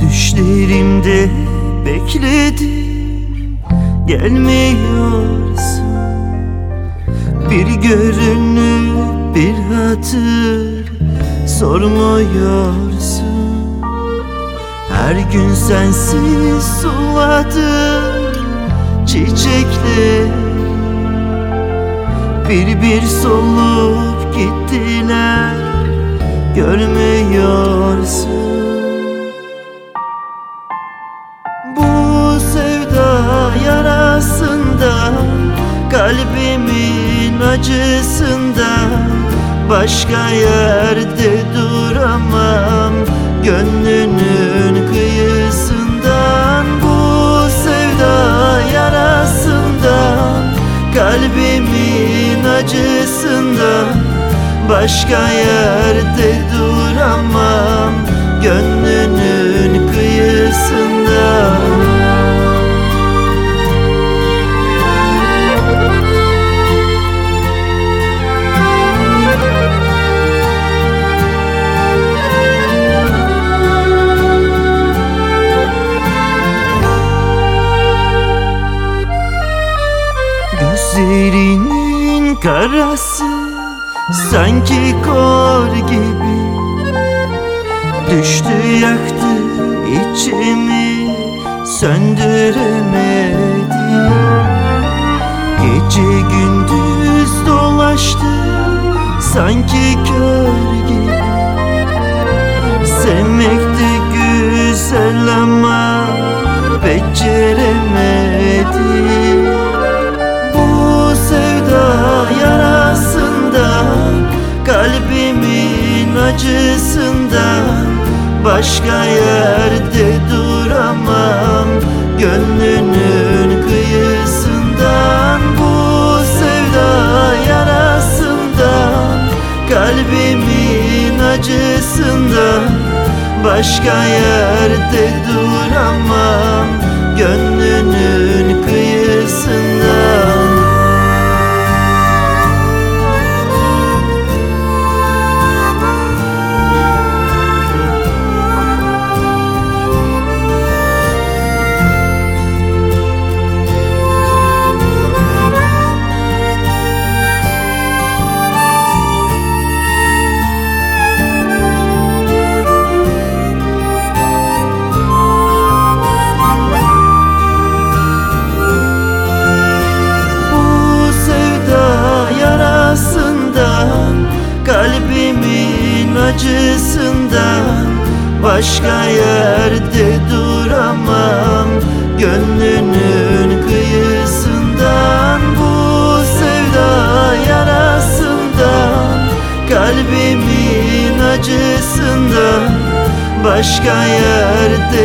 Düşlerimde bekledim Gelmiyorsun. Bir görünüp bir hatır Sormuyorsun. Her gün sensiz suladım Çiçekleri. Bir bir solup gittiler. Görmüyorsun. Bu sevda yarasında Kalbimin acısında. Başka yerde duramam Gönlünün Başka yerde duramam Gönlünün kıyısında. Gözlerinin karası Sanki kor gibi Düştü yaktı içimi Söndüremedi. Gece gündüz dolaştı Sanki kör gibi. Sevmek de güzel ama Beceremedi acısından Başka yerde duramam. Gönlünün kıyısından Bu sevda yarasından Kalbimin acısından Başka yerde duramam. Gönlünün kıyısından acısından Başka yerde duramam. Gönlünün kıyısından Bu sevda yarasından Kalbimin acısından Başka yerde